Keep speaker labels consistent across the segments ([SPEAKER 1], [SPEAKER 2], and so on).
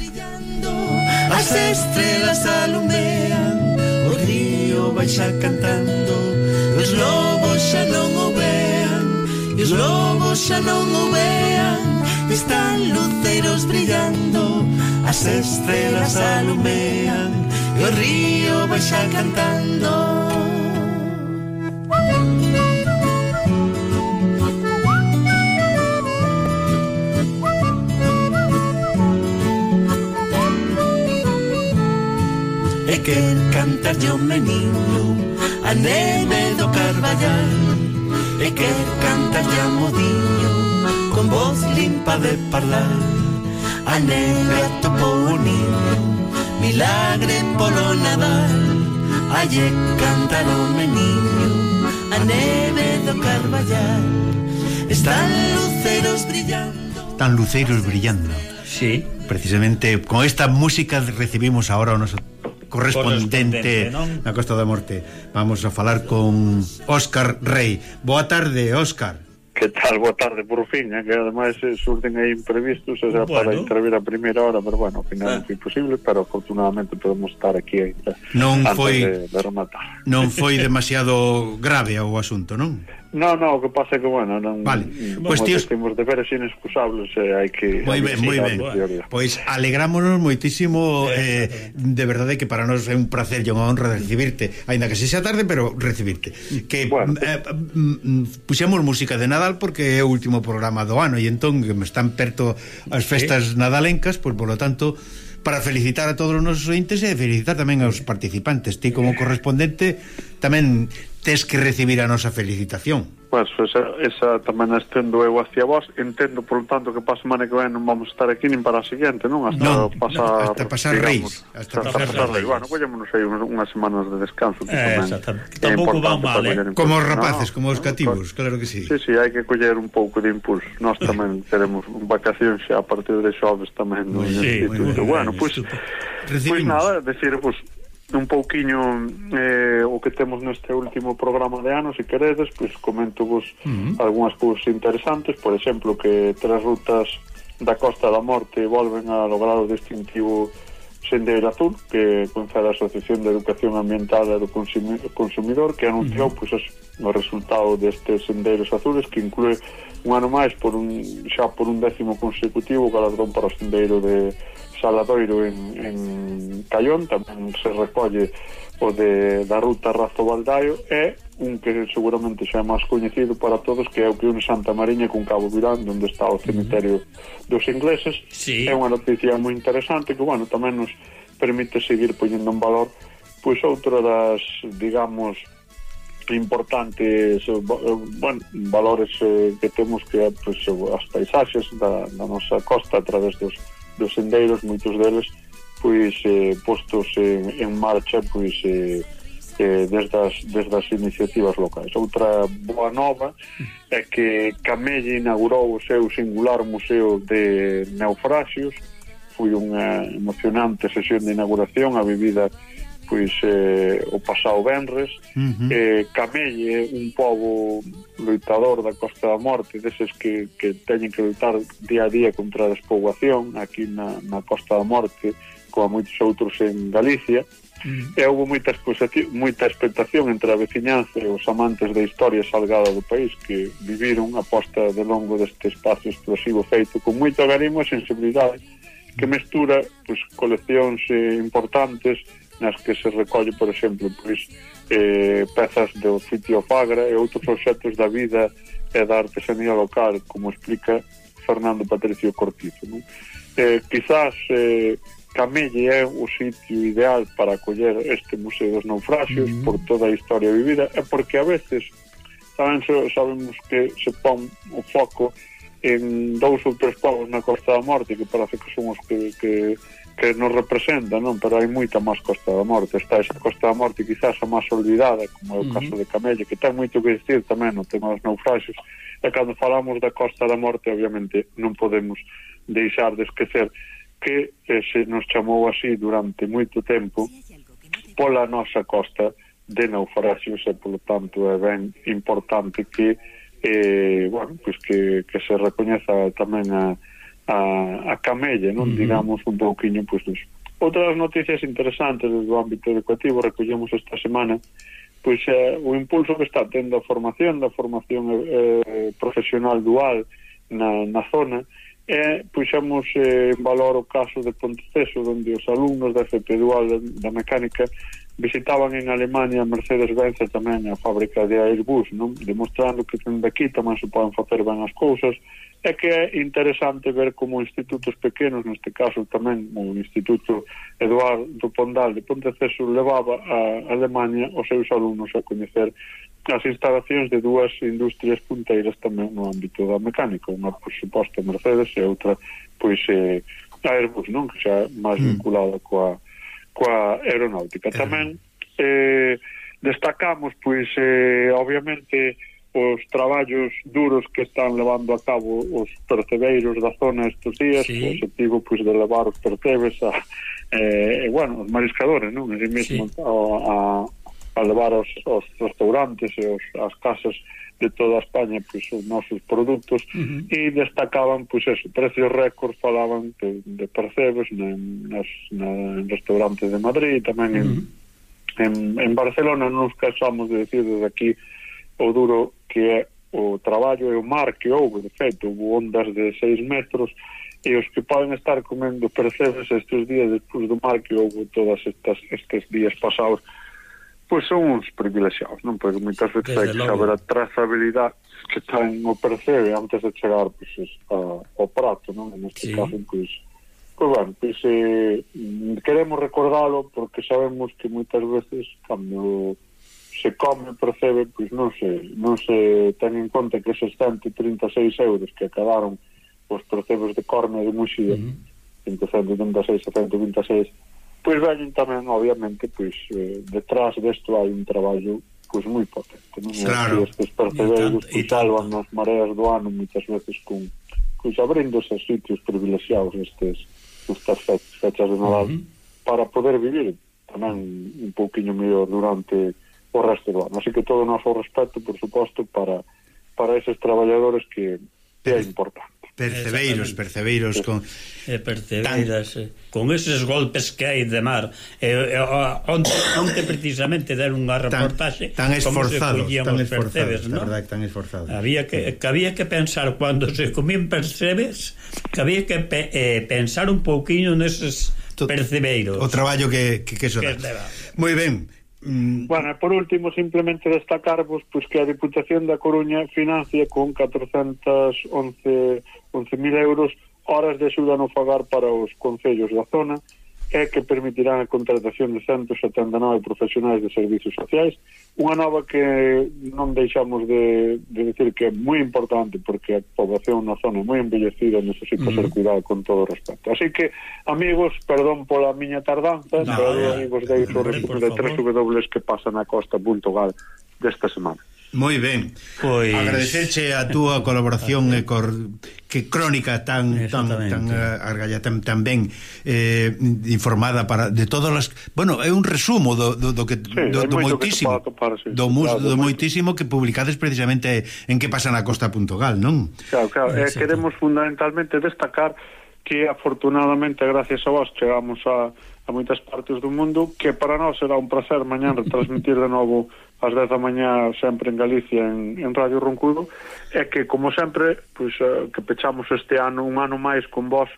[SPEAKER 1] brillando. As estrelas alumean O río baixa cantando. Os lobos xa non o vean E os lobos xa non o vean Están luceiros brillando As estrelas alumean E o río vai cantando. E quer cantar yo meniño A neve do Carballal E quer cantar ya modiño Con voz limpa de parlar A neve atopou o niño Milagre polo Nadal Alle cantar o meniño A neve do Carballal Están luceros brillando
[SPEAKER 2] Tan luceiros brillando.
[SPEAKER 3] Sí.
[SPEAKER 2] Precisamente con esta música recibimos ahora o noso correspondente,
[SPEAKER 3] correspondente non?
[SPEAKER 2] na Costa da Morte. Vamos a falar con Óscar Rey. Boa tarde, Óscar.
[SPEAKER 4] Que tal, boa tarde por fin, eh? que ademais eh, surten aí imprevistos, o sea,
[SPEAKER 3] bueno.
[SPEAKER 4] para intervir a primeira hora, pero bueno, ao final ah. foi imposible, pero afortunadamente podemos estar aquí ainda
[SPEAKER 2] non
[SPEAKER 4] antes
[SPEAKER 2] foi,
[SPEAKER 4] de, de rematar.
[SPEAKER 2] Non foi demasiado grave o asunto, non?
[SPEAKER 4] No, no, o que pasa é que, bueno, non...
[SPEAKER 2] Vale, pois pues tíos...
[SPEAKER 4] Temos deberes inexcusables e eh, hai que...
[SPEAKER 2] Moi ben, moi ben. Pois alegrámonos moitísimo, eh, de verdade que para nós é un placer e unha honra recibirte, aínda que sexa tarde, pero recibirte. Que
[SPEAKER 4] bueno.
[SPEAKER 2] eh, mm, mm, puxemos música de Nadal porque é o último programa do ano e entón que me están perto as festas ¿Eh? nadalencas, pois polo tanto para felicitar a todos os nosos ointes e felicitar tamén aos participantes. Ti como eh. correspondente tamén tes que recibir a nosa felicitación.
[SPEAKER 4] Pois, pues, esa, esa tamén estendo eu hacia vos. Entendo, por tanto, que para a semana que ven non vamos estar aquí nin para a siguiente, non? Hasta
[SPEAKER 2] non,
[SPEAKER 4] pasar,
[SPEAKER 2] hasta pasar
[SPEAKER 4] digamos,
[SPEAKER 2] reis. Hasta,
[SPEAKER 4] hasta
[SPEAKER 3] pasar,
[SPEAKER 4] pasar
[SPEAKER 3] reis.
[SPEAKER 4] reis. Bueno, collémonos aí unhas semanas de descanso.
[SPEAKER 3] Eh, exactamente. Tampouco van mal, eh?
[SPEAKER 2] Como os rapaces,
[SPEAKER 4] no,
[SPEAKER 2] como os cativos, claro que sí.
[SPEAKER 4] Sí, sí, hai que coller un pouco de impulso. Nós tamén teremos vacacións xa a partir de xoves tamén. No,
[SPEAKER 3] sí,
[SPEAKER 4] instituto. bueno, pois...
[SPEAKER 3] Pues,
[SPEAKER 4] pois
[SPEAKER 2] pues,
[SPEAKER 4] nada, decir, pois... Pues, un pouquiño eh, o que temos neste último programa de ano, se queredes, pois comento vos uh -huh. algunhas cousas interesantes, por exemplo, que tres rutas da Costa da Morte volven a lograr o distintivo Sendeiro Azul, que concede a Asociación de Educación Ambiental do Consumidor, que anunciou uh -huh. pois, o resultado destes Sendeiros Azules, que inclúe un ano máis por un, xa por un décimo consecutivo o galardón para o Sendeiro de Saladoiro en, en Cayón, tamén se recolle o de, da ruta Razo Baldaio e un que seguramente xa é máis coñecido para todos que é o que une Santa Mariña con Cabo Virán onde está o cemiterio uh -huh. dos ingleses
[SPEAKER 3] sí.
[SPEAKER 4] é unha noticia moi interesante que bueno, tamén nos permite seguir poñendo en valor pois outra das, digamos importantes bueno, valores eh, que temos que é pois, as paisaxes da, da nosa costa a través dos dos sendeiros, moitos deles, pois eh, postos en, en marcha pois eh, eh, desde, as, desde as iniciativas locais. Outra boa nova é que Camelle inaugurou o seu singular museo de naufragios foi unha emocionante sesión de inauguración a vivida pois eh, o pasado venres,
[SPEAKER 2] uh -huh.
[SPEAKER 4] eh, Camelle, un pobo loitador da Costa da Morte deses que, que teñen que loitar día a día contra a despoblación aquí na, na Costa da Morte como moitos outros en Galicia uh -huh. e houve moita, moita expectación entre a veciñanza e os amantes da historia salgada do país que viviron a posta de longo deste espacio explosivo feito con moito agarimo e sensibilidade que mestura pois, coleccións eh, importantes nas que se recolle, por exemplo, pois, eh, pezas do sitio Fagra e outros objetos da vida e da artesanía local, como explica Fernando Patricio Cortizo. Non? Eh, quizás eh, Camelle é o sitio ideal para acoller este Museo dos Naufraxios mm. por toda a historia vivida e porque a veces tamén sabemos que se pon o foco en dous ou tres povos na Costa da Morte que parece que son os que, que que nos representa, non? Pero hai moita máis Costa da Morte. Está esa Costa da Morte quizás a máis olvidada, como é o uh -huh. caso de Camelle, que ten moito que dicir tamén no tema dos naufraxos. E cando falamos da Costa da Morte, obviamente, non podemos deixar de esquecer que eh, se nos chamou así durante moito tempo pola nosa costa de naufraxios e, polo tanto, é ben importante que eh, bueno, pois que, que se recoñeza tamén a, a, a camelle, non? Mm. Digamos un pouquiño, pois, pues, Outra das noticias interesantes do ámbito educativo recollemos esta semana pois é o impulso que está tendo a formación, da formación eh, profesional dual na, na zona, e pois, puxamos eh, en valor o caso de Ponteceso, onde os alumnos da FP Dual da, da Mecánica visitaban en Alemania Mercedes-Benz tamén a fábrica de Airbus, non? demostrando que dende aquí tamén se poden facer ben as cousas, é que é interesante ver como institutos pequenos, neste caso tamén o Instituto Eduardo Pondal de Ponteceso levaba a Alemania os seus alumnos a coñecer as instalacións de dúas industrias punteiras tamén no ámbito da mecánica, unha por suposto Mercedes e outra pois eh, Airbus, non? que xa máis mm. vinculada coa coa aeronáutica. Eh. Tamén eh, destacamos, pois, eh, obviamente, os traballos duros que están levando a cabo os percebeiros da zona estes días, sí. o objetivo pois, de levar os percebes a, eh, bueno, os mariscadores, non? Así mesmo sí. a, a, a levar os, os restaurantes e os, as casas de toda España pois, os nosos produtos uh -huh. e destacaban pois, eso, precios récord falaban de, de percebes na, nas, na, en restaurantes de Madrid tamén en, uh -huh. en, en Barcelona nos casamos de decir desde aquí o duro que é o traballo e o mar que houve, de feito, houve ondas de 6 metros e os que poden estar comendo percebes estes días despois do mar que houve todas estas estes días pasados pois son uns privilexiados, non? Pois porque moitas veces hai que saber a trazabilidade que ten o percebe antes de chegar pois, a, ao prato, non? En este sí. caso, pois, pois bueno, pois, eh, queremos recordalo porque sabemos que moitas veces cando se come percebe, pois non se, non se ten en conta que esos 136 euros que acabaron os percebes de corne de muxía, uh -huh. 136 a 126 pois veñen tamén, obviamente, pois eh, detrás desto hai un traballo pois moi potente, non?
[SPEAKER 2] Claro.
[SPEAKER 4] E estes percebeiros que salvan nas mareas do ano moitas veces con pois abríndose a sitios privilexiados estes estas fechas de Nadal uh -huh. para poder vivir tamén un pouquiño mellor durante o resto do ano. Así que todo o noso respeto, por suposto, para para eses traballadores que é importante.
[SPEAKER 2] Percebeiros, percebeiros con
[SPEAKER 3] e percebeiras tan... Eh, con eses golpes que hai de mar. E, e onte, onte precisamente dar unha reportaxe
[SPEAKER 2] tan, tan esforzado, tan esforzado, percebes,
[SPEAKER 3] ¿no?
[SPEAKER 2] verdad, tan esforzado.
[SPEAKER 3] Había que, que había que pensar cando se comían percebes, que había que pe, eh, pensar un pouquiño neses percebeiros.
[SPEAKER 2] O traballo que que, que eso dá. Moi ben.
[SPEAKER 4] Mm. Bueno, por último, simplemente destacarvos pois, que a Diputación da Coruña financia con 411.000 euros horas de axuda no para os concellos da zona é que permitirán a contratación de 179 profesionais de servizos sociais, unha nova que non deixamos de, de decir que é moi importante porque a población na zona é moi embellecida e necesita uh -huh. ser cuidado con todo o respecto. Así que, amigos, perdón pola miña tardanza, no, pero, ya, amigos, deis o resumo de tres W que pasan a costa.gal desta semana.
[SPEAKER 2] Moi ben. Pois agradecerche a túa colaboración e cor... que crónica tan tan tan eh, argalla tan ben eh, informada para de todas as, bueno, é un resumo do, do, do que sí, do, do moitísimo que topar, sí, do, claro, do moitísimo que publicades precisamente en que pasa na costa.gal, non?
[SPEAKER 4] Claro, claro, eh, queremos fundamentalmente destacar que afortunadamente gracias a vos chegamos a, a moitas partes do mundo que para nós será un placer mañán retransmitir de novo ás 10 da mañá sempre en Galicia en, en Radio Roncudo é que como sempre pois, eh, que pechamos este ano un ano máis con vos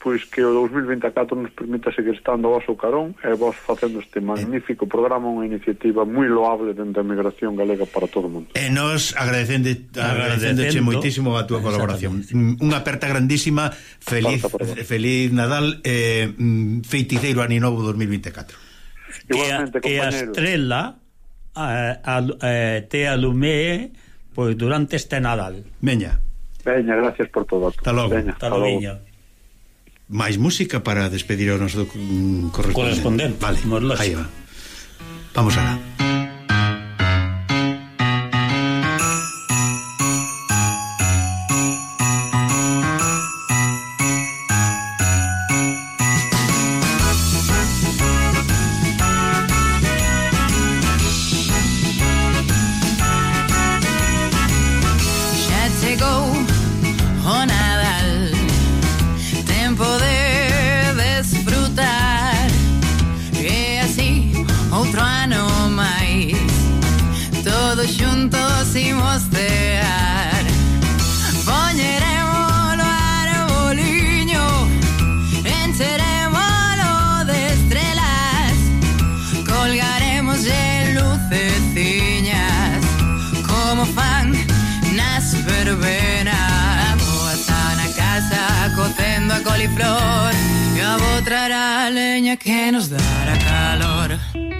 [SPEAKER 4] pois que o 2024 nos permita seguir estando vos o carón e vos facendo este eh. magnífico programa, unha iniciativa moi loable dentro da migración galega para todo o mundo.
[SPEAKER 2] E nos agradecende, agradecéndoche moitísimo a túa colaboración. Unha aperta grandísima, feliz feliz Nadal, eh, feiticeiro ano novo 2024.
[SPEAKER 3] Igualmente, que a, que a estrela a, a, a, te alumé pois durante este Nadal.
[SPEAKER 2] Veña.
[SPEAKER 4] Veña, gracias por todo.
[SPEAKER 2] Hasta logo.
[SPEAKER 3] Veña, hasta logo.
[SPEAKER 2] Máis música para despedir o noso mm, correspondente.
[SPEAKER 3] correspondente.
[SPEAKER 2] Vale, aí va. Vamos alá.
[SPEAKER 5] México o Nadal. Tiempo de disfrutar, que así otro año más, todos juntos y mostrar. Poneremos lo arbolino en. verbena. A boa está na casa cocendo a coliflor e a botrará a leña que nos dará calor.